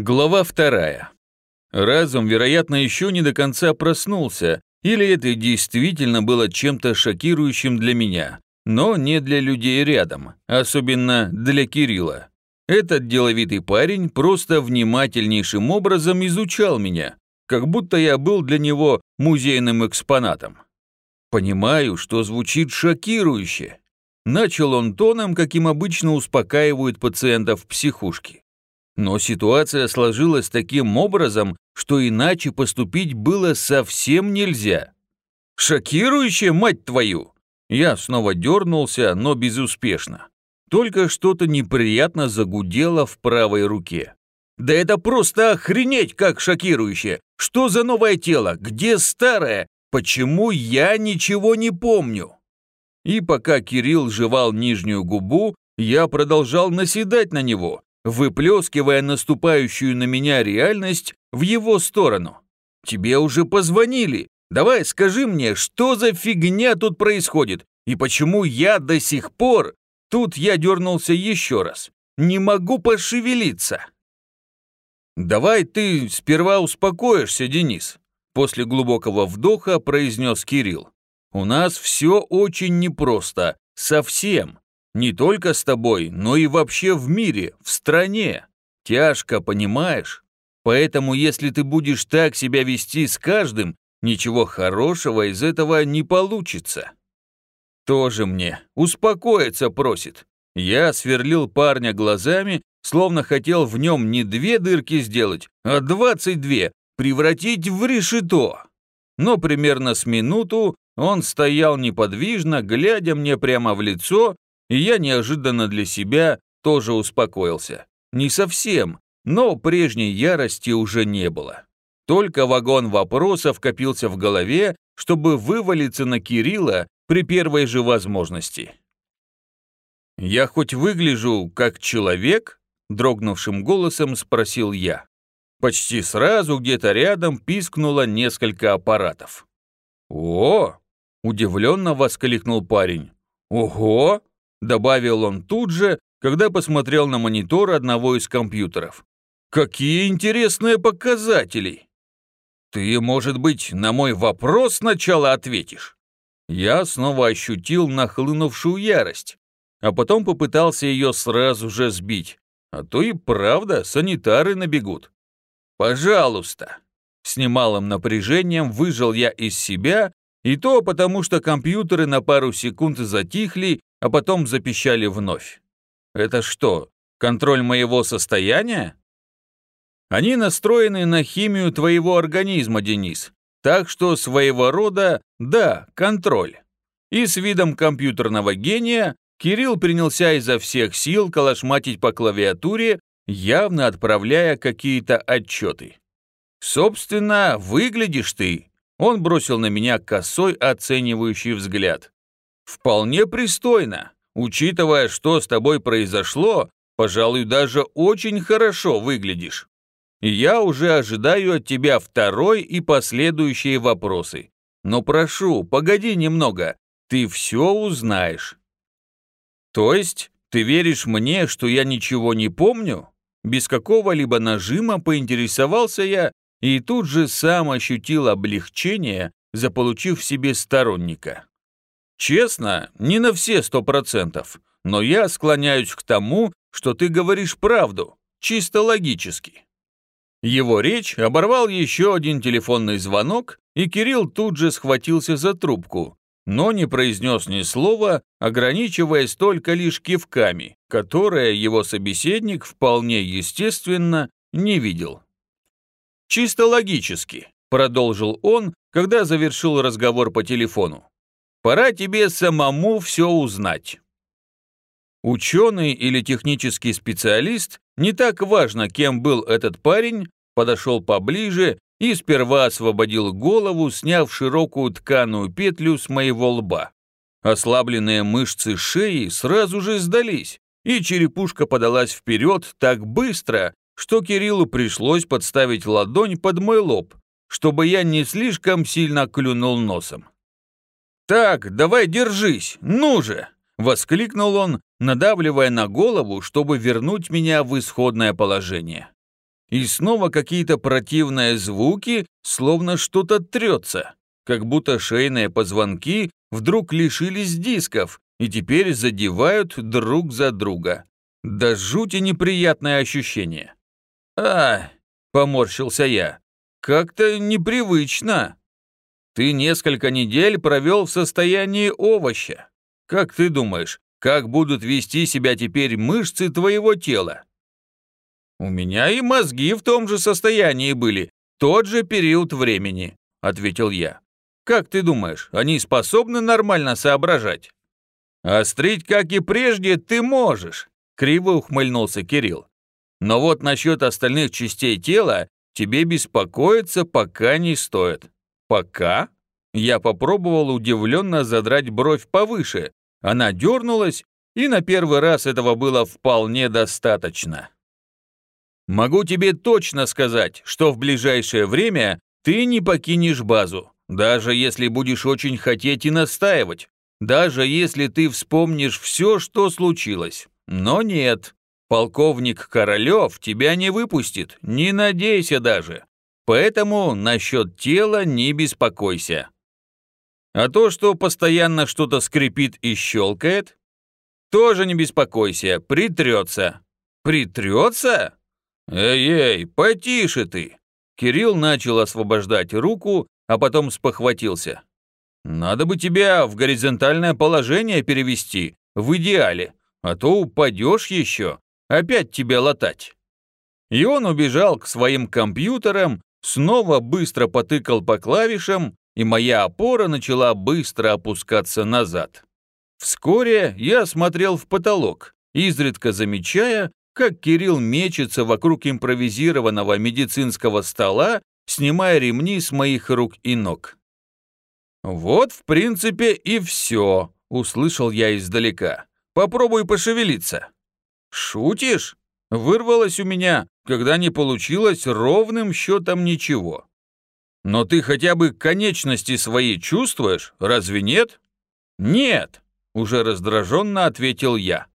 Глава вторая. Разум, вероятно, еще не до конца проснулся, или это действительно было чем-то шокирующим для меня, но не для людей рядом, особенно для Кирилла. Этот деловитый парень просто внимательнейшим образом изучал меня, как будто я был для него музейным экспонатом. Понимаю, что звучит шокирующе. Начал он тоном, каким обычно успокаивают пациентов психушки. Но ситуация сложилась таким образом, что иначе поступить было совсем нельзя. «Шокирующе, мать твою!» Я снова дернулся, но безуспешно. Только что-то неприятно загудело в правой руке. «Да это просто охренеть как шокирующе! Что за новое тело? Где старое? Почему я ничего не помню?» И пока Кирилл жевал нижнюю губу, я продолжал наседать на него, выплескивая наступающую на меня реальность в его сторону. «Тебе уже позвонили. Давай скажи мне, что за фигня тут происходит, и почему я до сих пор...» Тут я дернулся еще раз. «Не могу пошевелиться». «Давай ты сперва успокоишься, Денис», после глубокого вдоха произнес Кирилл. «У нас все очень непросто, совсем. Не только с тобой, но и вообще в мире, в стране. Тяжко, понимаешь? Поэтому если ты будешь так себя вести с каждым, ничего хорошего из этого не получится. Тоже мне, успокоиться просит. Я сверлил парня глазами, словно хотел в нем не две дырки сделать, а двадцать две, превратить в решето. Но примерно с минуту он стоял неподвижно, глядя мне прямо в лицо и я неожиданно для себя тоже успокоился. Не совсем, но прежней ярости уже не было. Только вагон вопросов копился в голове, чтобы вывалиться на Кирилла при первой же возможности. «Я хоть выгляжу как человек?» – дрогнувшим голосом спросил я. Почти сразу где-то рядом пискнуло несколько аппаратов. «О!» – удивленно воскликнул парень. «Ого! Добавил он тут же, когда посмотрел на монитор одного из компьютеров. «Какие интересные показатели!» «Ты, может быть, на мой вопрос сначала ответишь?» Я снова ощутил нахлынувшую ярость, а потом попытался ее сразу же сбить, а то и правда санитары набегут. «Пожалуйста!» С немалым напряжением выжил я из себя, и то потому, что компьютеры на пару секунд затихли а потом запищали вновь. «Это что, контроль моего состояния?» «Они настроены на химию твоего организма, Денис, так что своего рода, да, контроль». И с видом компьютерного гения Кирилл принялся изо всех сил калашматить по клавиатуре, явно отправляя какие-то отчеты. «Собственно, выглядишь ты», он бросил на меня косой оценивающий взгляд. Вполне пристойно. Учитывая, что с тобой произошло, пожалуй, даже очень хорошо выглядишь. Я уже ожидаю от тебя второй и последующие вопросы. Но прошу, погоди немного, ты все узнаешь. То есть, ты веришь мне, что я ничего не помню? Без какого-либо нажима поинтересовался я и тут же сам ощутил облегчение, заполучив себе сторонника. Честно, не на все сто процентов, но я склоняюсь к тому, что ты говоришь правду, чисто логически. Его речь оборвал еще один телефонный звонок, и Кирилл тут же схватился за трубку, но не произнес ни слова, ограничиваясь только лишь кивками, которые его собеседник вполне естественно не видел. «Чисто логически», — продолжил он, когда завершил разговор по телефону. Пора тебе самому все узнать. Ученый или технический специалист, не так важно, кем был этот парень, подошел поближе и сперва освободил голову, сняв широкую тканую петлю с моего лба. Ослабленные мышцы шеи сразу же сдались, и черепушка подалась вперед так быстро, что Кириллу пришлось подставить ладонь под мой лоб, чтобы я не слишком сильно клюнул носом. «Так, давай держись, ну же!» — воскликнул он, надавливая на голову, чтобы вернуть меня в исходное положение. и снова какие-то противные звуки, словно что-то трется, как будто шейные позвонки вдруг лишились дисков и теперь задевают друг за друга. Да жути неприятное ощущение. «А, — поморщился я, — как-то непривычно. Ты несколько недель провел в состоянии овоща. Как ты думаешь, как будут вести себя теперь мышцы твоего тела?» «У меня и мозги в том же состоянии были, тот же период времени», — ответил я. «Как ты думаешь, они способны нормально соображать?» «Острить, как и прежде, ты можешь», — криво ухмыльнулся Кирилл. «Но вот насчет остальных частей тела тебе беспокоиться пока не стоит». «Пока?» Я попробовал удивленно задрать бровь повыше. Она дернулась, и на первый раз этого было вполне достаточно. Могу тебе точно сказать, что в ближайшее время ты не покинешь базу, даже если будешь очень хотеть и настаивать, даже если ты вспомнишь все, что случилось. Но нет, полковник Королев тебя не выпустит, не надейся даже. Поэтому насчет тела не беспокойся. А то, что постоянно что-то скрипит и щелкает, тоже не беспокойся, притрется. Притрется? «Эй-эй, потише ты!» Кирилл начал освобождать руку, а потом спохватился. «Надо бы тебя в горизонтальное положение перевести, в идеале, а то упадешь еще, опять тебя латать». И он убежал к своим компьютерам, снова быстро потыкал по клавишам, и моя опора начала быстро опускаться назад. Вскоре я смотрел в потолок, изредка замечая, как Кирилл мечется вокруг импровизированного медицинского стола, снимая ремни с моих рук и ног. «Вот, в принципе, и все», — услышал я издалека. «Попробуй пошевелиться». «Шутишь?» — вырвалось у меня, когда не получилось ровным счетом ничего. «Но ты хотя бы конечности свои чувствуешь, разве нет?» «Нет», — уже раздраженно ответил я.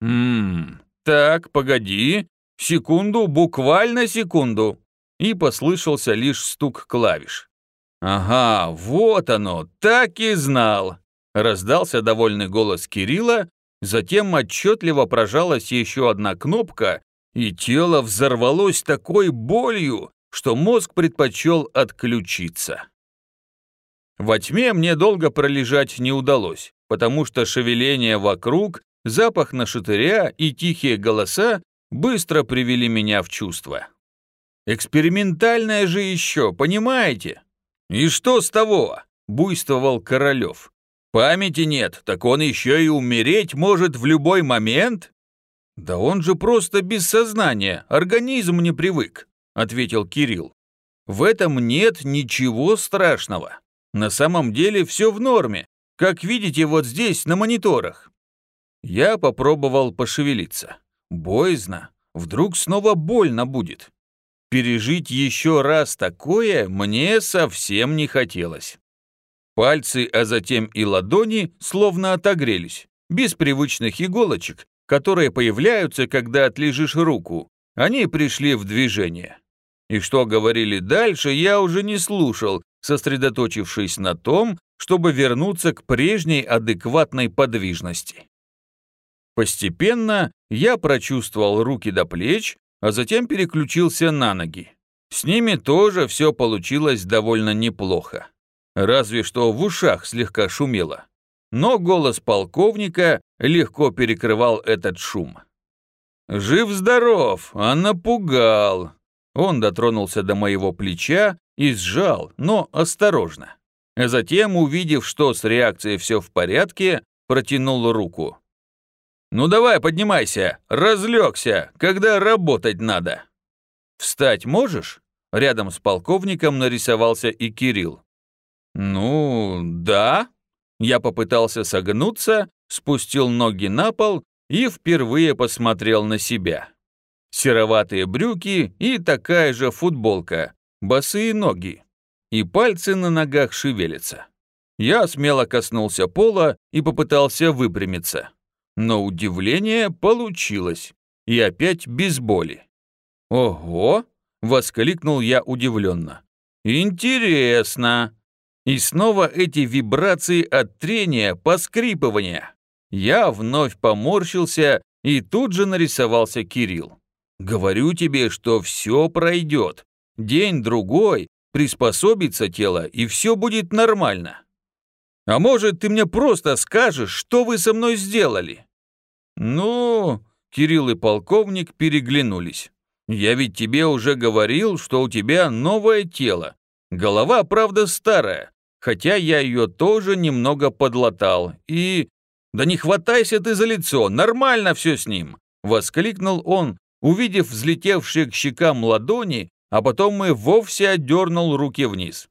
«Ммм, «Так, погоди. Секунду, буквально секунду». И послышался лишь стук клавиш. «Ага, вот оно, так и знал!» Раздался довольный голос Кирилла, затем отчетливо прожалась еще одна кнопка, и тело взорвалось такой болью, что мозг предпочел отключиться. Во тьме мне долго пролежать не удалось, потому что шевеление вокруг запах нашатыря и тихие голоса быстро привели меня в чувство. Экспериментальное же еще, понимаете? И что с того? Буйствовал Королев. Памяти нет, так он еще и умереть может в любой момент? Да он же просто без сознания, организм не привык, ответил Кирилл. В этом нет ничего страшного. На самом деле все в норме, как видите вот здесь на мониторах. Я попробовал пошевелиться. Боязно. Вдруг снова больно будет. Пережить еще раз такое мне совсем не хотелось. Пальцы, а затем и ладони словно отогрелись, без привычных иголочек, которые появляются, когда отлежишь руку. Они пришли в движение. И что говорили дальше, я уже не слушал, сосредоточившись на том, чтобы вернуться к прежней адекватной подвижности. Постепенно я прочувствовал руки до плеч, а затем переключился на ноги. С ними тоже все получилось довольно неплохо. Разве что в ушах слегка шумело. Но голос полковника легко перекрывал этот шум. «Жив-здоров, а напугал!» Он дотронулся до моего плеча и сжал, но осторожно. Затем, увидев, что с реакцией все в порядке, протянул руку. «Ну давай, поднимайся, разлегся, когда работать надо». «Встать можешь?» Рядом с полковником нарисовался и Кирилл. «Ну, да». Я попытался согнуться, спустил ноги на пол и впервые посмотрел на себя. Сероватые брюки и такая же футболка, босые ноги. И пальцы на ногах шевелятся. Я смело коснулся пола и попытался выпрямиться. Но удивление получилось. И опять без боли. Ого! Воскликнул я удивленно. Интересно. И снова эти вибрации от трения, поскрипывания. Я вновь поморщился, и тут же нарисовался Кирилл. Говорю тебе, что все пройдет. День-другой, приспособится тело, и все будет нормально. А может, ты мне просто скажешь, что вы со мной сделали? Ну, Кирилл и полковник переглянулись. Я ведь тебе уже говорил, что у тебя новое тело. Голова, правда, старая, хотя я ее тоже немного подлатал. И... Да не хватайся ты за лицо, нормально все с ним!» Воскликнул он, увидев взлетевшие к щекам ладони, а потом и вовсе отдернул руки вниз.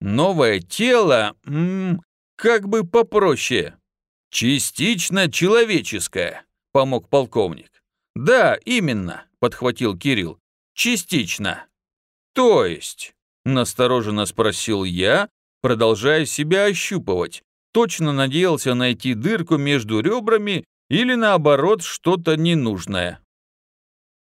«Новое тело, м -м, как бы попроще. Частично человеческое», — помог полковник. «Да, именно», — подхватил Кирилл. «Частично». «То есть?» — настороженно спросил я, продолжая себя ощупывать. Точно надеялся найти дырку между ребрами или наоборот что-то ненужное.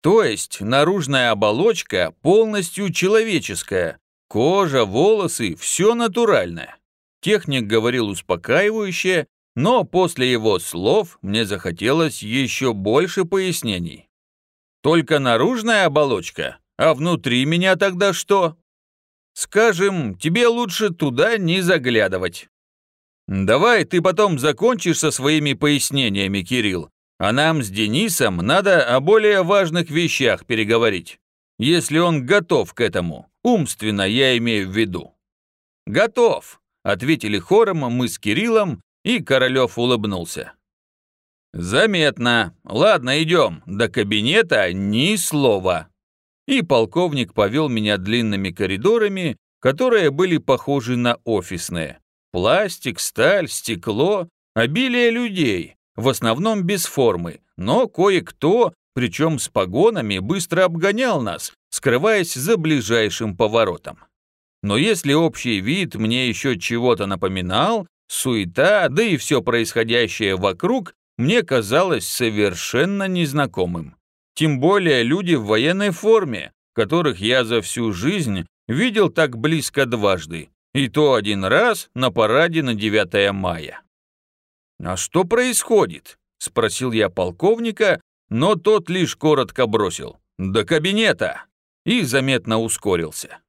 То есть наружная оболочка полностью человеческая, кожа, волосы, все натуральное. Техник говорил успокаивающе, но после его слов мне захотелось еще больше пояснений. Только наружная оболочка, а внутри меня тогда что? Скажем, тебе лучше туда не заглядывать. Давай ты потом закончишь со своими пояснениями, Кирилл, а нам с Денисом надо о более важных вещах переговорить. Если он готов к этому, умственно я имею в виду. Готов, ответили хором мы с Кириллом, и Королев улыбнулся. «Заметно. Ладно, идем. До кабинета ни слова». И полковник повел меня длинными коридорами, которые были похожи на офисные. Пластик, сталь, стекло, обилие людей, в основном без формы, но кое-кто, причем с погонами, быстро обгонял нас, скрываясь за ближайшим поворотом. Но если общий вид мне еще чего-то напоминал, суета, да и все происходящее вокруг мне казалось совершенно незнакомым. Тем более люди в военной форме, которых я за всю жизнь видел так близко дважды, и то один раз на параде на 9 мая. «А что происходит?» – спросил я полковника, но тот лишь коротко бросил «До кабинета!» и заметно ускорился.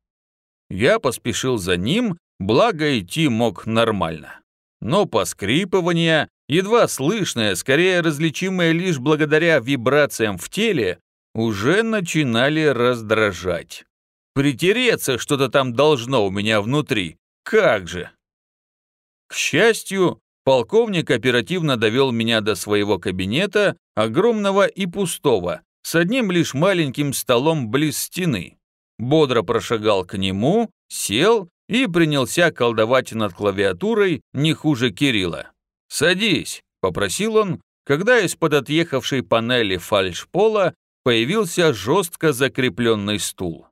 Я поспешил за ним, благо идти мог нормально но поскрипывание, едва слышное, скорее различимое лишь благодаря вибрациям в теле, уже начинали раздражать. Притереться что-то там должно у меня внутри. Как же! К счастью, полковник оперативно довел меня до своего кабинета, огромного и пустого, с одним лишь маленьким столом близ стены. Бодро прошагал к нему, сел и принялся колдовать над клавиатурой не хуже Кирилла. «Садись», — попросил он, когда из-под отъехавшей панели фальшпола появился жестко закрепленный стул.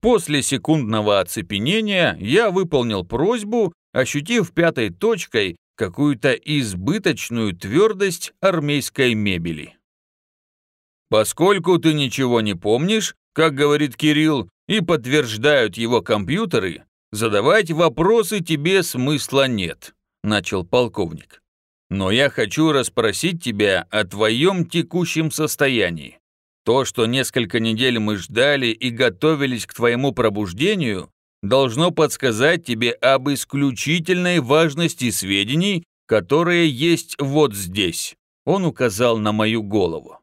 После секундного оцепенения я выполнил просьбу, ощутив пятой точкой какую-то избыточную твердость армейской мебели. Поскольку ты ничего не помнишь, как говорит Кирилл, и подтверждают его компьютеры, «Задавать вопросы тебе смысла нет», – начал полковник. «Но я хочу расспросить тебя о твоем текущем состоянии. То, что несколько недель мы ждали и готовились к твоему пробуждению, должно подсказать тебе об исключительной важности сведений, которые есть вот здесь». Он указал на мою голову.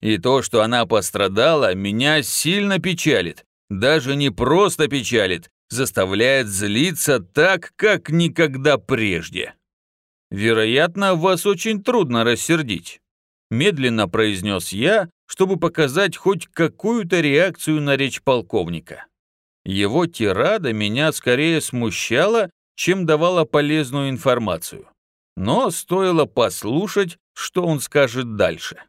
И то, что она пострадала, меня сильно печалит. Даже не просто печалит, заставляет злиться так, как никогда прежде. Вероятно, вас очень трудно рассердить. Медленно произнес я, чтобы показать хоть какую-то реакцию на речь полковника. Его тирада меня скорее смущала, чем давала полезную информацию. Но стоило послушать, что он скажет дальше.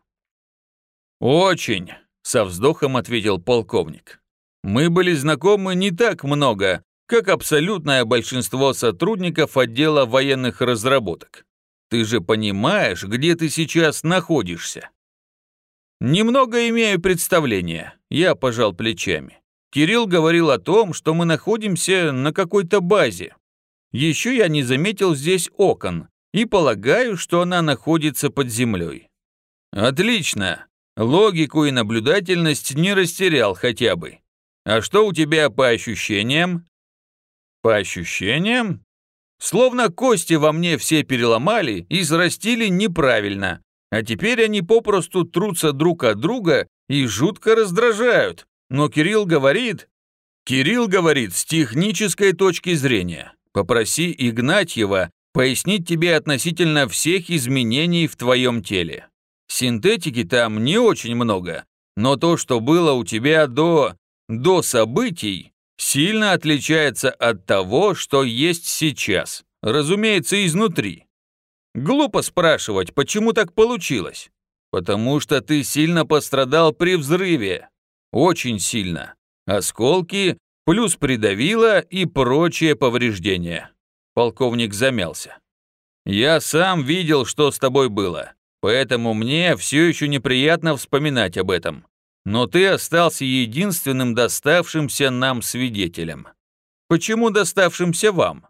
«Очень», — со вздохом ответил полковник. Мы были знакомы не так много, как абсолютное большинство сотрудников отдела военных разработок. Ты же понимаешь, где ты сейчас находишься? Немного имею представление, я пожал плечами. Кирилл говорил о том, что мы находимся на какой-то базе. Еще я не заметил здесь окон и полагаю, что она находится под землей. Отлично. Логику и наблюдательность не растерял хотя бы. А что у тебя по ощущениям? По ощущениям? Словно кости во мне все переломали и срастили неправильно, а теперь они попросту трутся друг от друга и жутко раздражают. Но Кирилл говорит... Кирилл говорит с технической точки зрения. Попроси Игнатьева пояснить тебе относительно всех изменений в твоем теле. Синтетики там не очень много, но то, что было у тебя до... до событий, сильно отличается от того, что есть сейчас. Разумеется, изнутри. Глупо спрашивать, почему так получилось. Потому что ты сильно пострадал при взрыве. Очень сильно. Осколки, плюс придавило и прочие повреждения. Полковник замялся. Я сам видел, что с тобой было. Поэтому мне все еще неприятно вспоминать об этом. Но ты остался единственным доставшимся нам свидетелем. Почему доставшимся вам?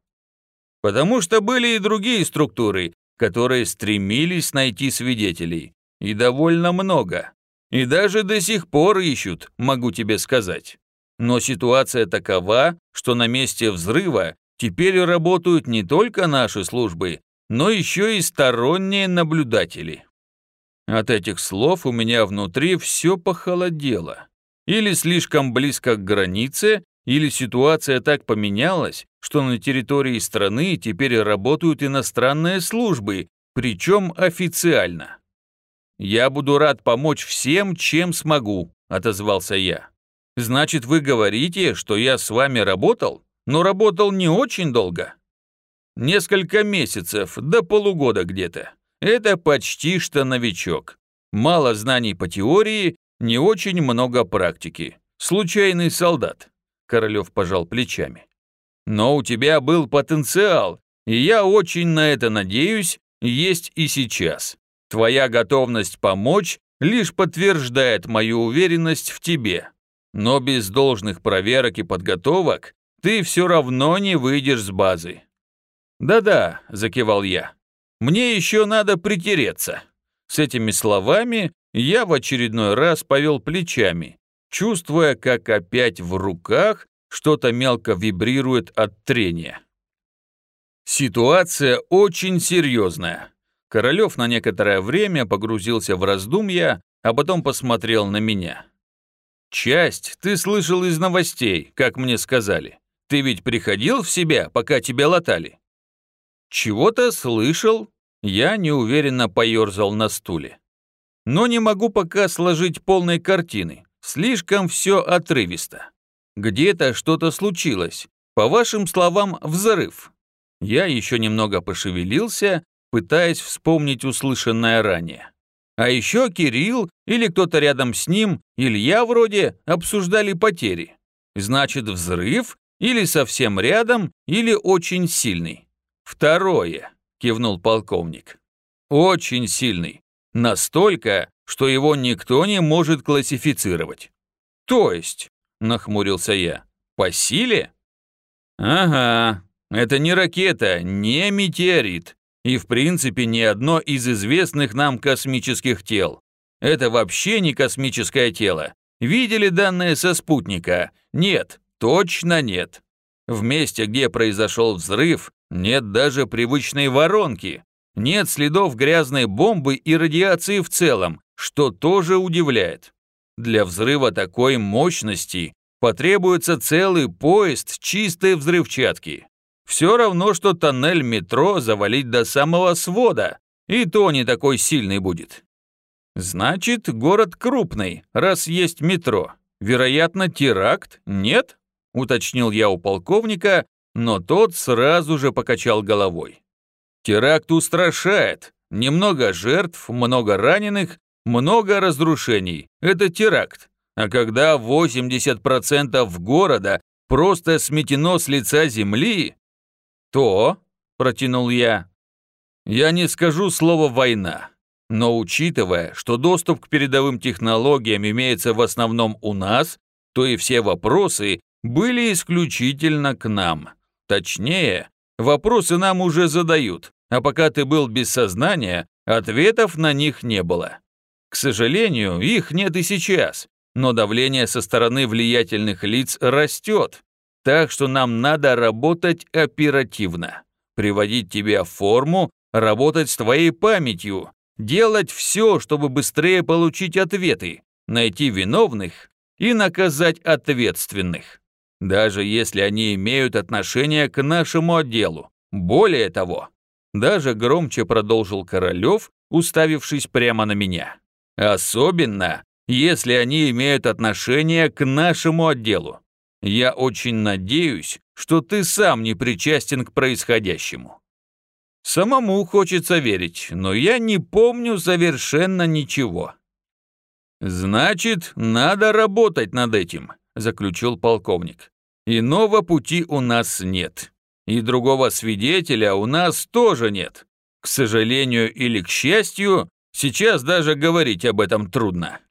Потому что были и другие структуры, которые стремились найти свидетелей. И довольно много. И даже до сих пор ищут, могу тебе сказать. Но ситуация такова, что на месте взрыва теперь работают не только наши службы, но еще и сторонние наблюдатели. От этих слов у меня внутри все похолодело. Или слишком близко к границе, или ситуация так поменялась, что на территории страны теперь работают иностранные службы, причем официально. «Я буду рад помочь всем, чем смогу», – отозвался я. «Значит, вы говорите, что я с вами работал, но работал не очень долго?» Несколько месяцев, до полугода где-то. Это почти что новичок. Мало знаний по теории, не очень много практики. Случайный солдат. Королев пожал плечами. Но у тебя был потенциал, и я очень на это надеюсь, есть и сейчас. Твоя готовность помочь лишь подтверждает мою уверенность в тебе. Но без должных проверок и подготовок ты все равно не выйдешь с базы. «Да-да», – закивал я. «Мне еще надо притереться». С этими словами я в очередной раз повел плечами, чувствуя, как опять в руках что-то мелко вибрирует от трения. Ситуация очень серьезная. Королев на некоторое время погрузился в раздумья, а потом посмотрел на меня. «Часть ты слышал из новостей, как мне сказали. Ты ведь приходил в себя, пока тебя латали?» «Чего-то слышал?» Я неуверенно поерзал на стуле. «Но не могу пока сложить полной картины. Слишком все отрывисто. Где-то что-то случилось. По вашим словам, взрыв». Я еще немного пошевелился, пытаясь вспомнить услышанное ранее. А еще Кирилл или кто-то рядом с ним, Илья вроде, обсуждали потери. Значит, взрыв или совсем рядом, или очень сильный. «Второе», – кивнул полковник. «Очень сильный. Настолько, что его никто не может классифицировать». «То есть», – нахмурился я, – «по силе?» «Ага, это не ракета, не метеорит, и в принципе не одно из известных нам космических тел. Это вообще не космическое тело. Видели данные со спутника? Нет, точно нет. В месте, где произошел взрыв, нет даже привычной воронки. Нет следов грязной бомбы и радиации в целом, что тоже удивляет. Для взрыва такой мощности потребуется целый поезд чистой взрывчатки. Все равно, что тоннель метро завалить до самого свода, и то не такой сильный будет. Значит, город крупный, раз есть метро. Вероятно, теракт? Нет? Уточнил я у полковника, но тот сразу же покачал головой. Теракт устрашает. Немного жертв, много раненых, много разрушений. Это теракт. А когда 80% города просто сметено с лица земли, то, протянул я, я не скажу слово «война». Но учитывая, что доступ к передовым технологиям имеется в основном у нас, то и все вопросы были исключительно к нам. Точнее, вопросы нам уже задают, а пока ты был без сознания, ответов на них не было. К сожалению, их нет и сейчас, но давление со стороны влиятельных лиц растет, так что нам надо работать оперативно, приводить тебя в форму, работать с твоей памятью, делать все, чтобы быстрее получить ответы, найти виновных и наказать ответственных, даже если они имеют отношение к нашему отделу. Более того, даже громче продолжил Королев, уставившись прямо на меня. Особенно, если они имеют отношение к нашему отделу. Я очень надеюсь, что ты сам не причастен к происходящему. Самому хочется верить, но я не помню совершенно ничего. Значит, надо работать над этим, заключил полковник. Иного пути у нас нет. И другого свидетеля у нас тоже нет. К сожалению или к счастью, сейчас даже говорить об этом трудно.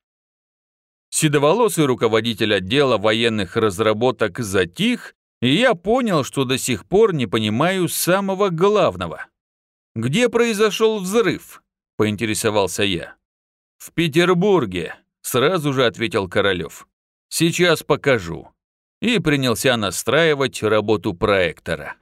Седоволосый руководитель отдела военных разработок затих, и я понял, что до сих пор не понимаю самого главного. «Где произошел взрыв?» – поинтересовался я. «В Петербурге», – сразу же ответил Королев. «Сейчас покажу». И принялся настраивать работу проектора.